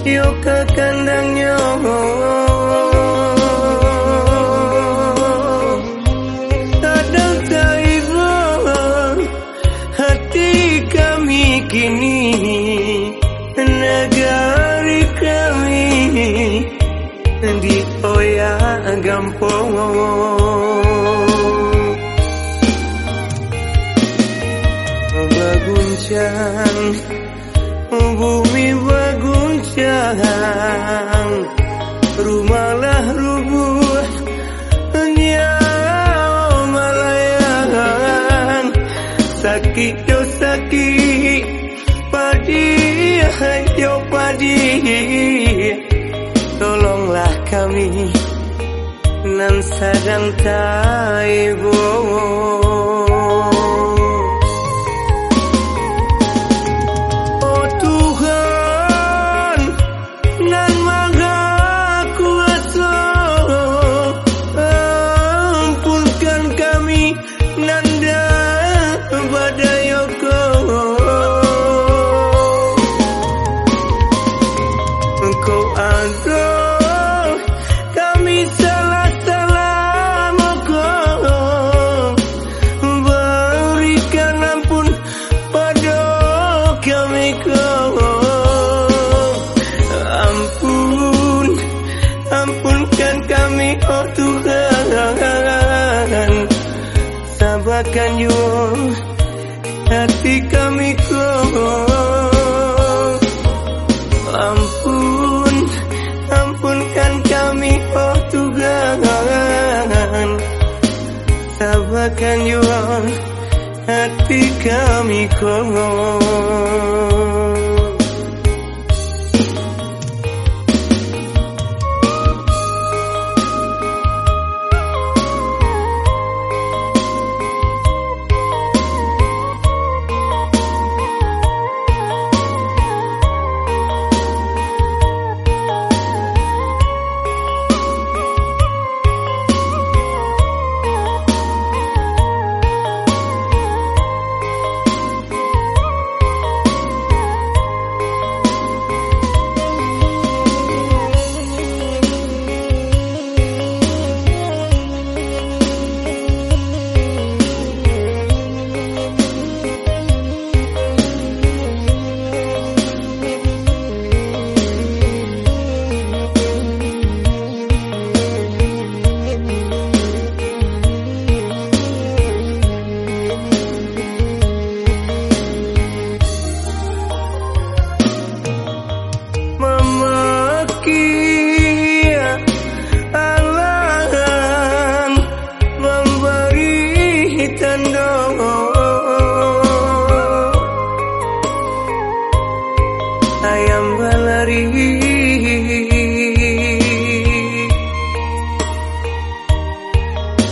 Yuk ke kandangnya Kadang taiba hati kami kini Negari kami di oya gampong Baguncang Bumi Rumahlah rubuh. Nyawa malayan Sakit yo sakit. Padi yo padi. Tolonglah kami. Nan sadang taibo ampunkan kami oh Tuhan. Sabarkan juga hati kami kau Ampun, ampunkan kami oh Tuhan. Sabarkan juga hati kami kau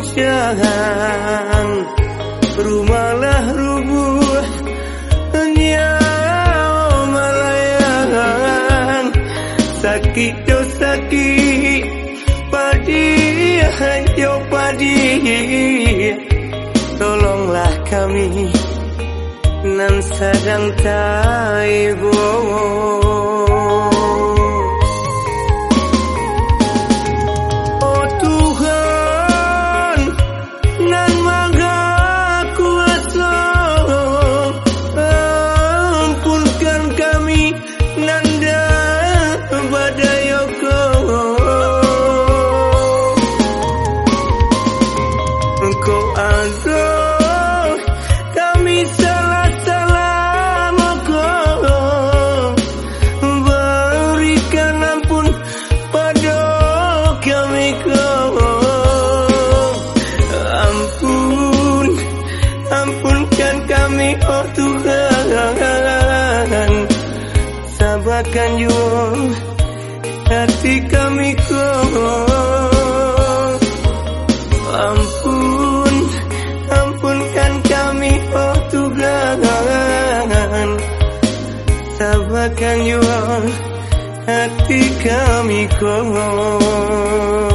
baguncang Rumahlah rubuh Nyawa malayan Sakit yo sakit Padi yo padi. Tolonglah kami Nan sadang taibo Tuhan Sabarkan juga hati kami kau Ampun, ampunkan kami oh Tuhan Sabarkan juga hati kami kau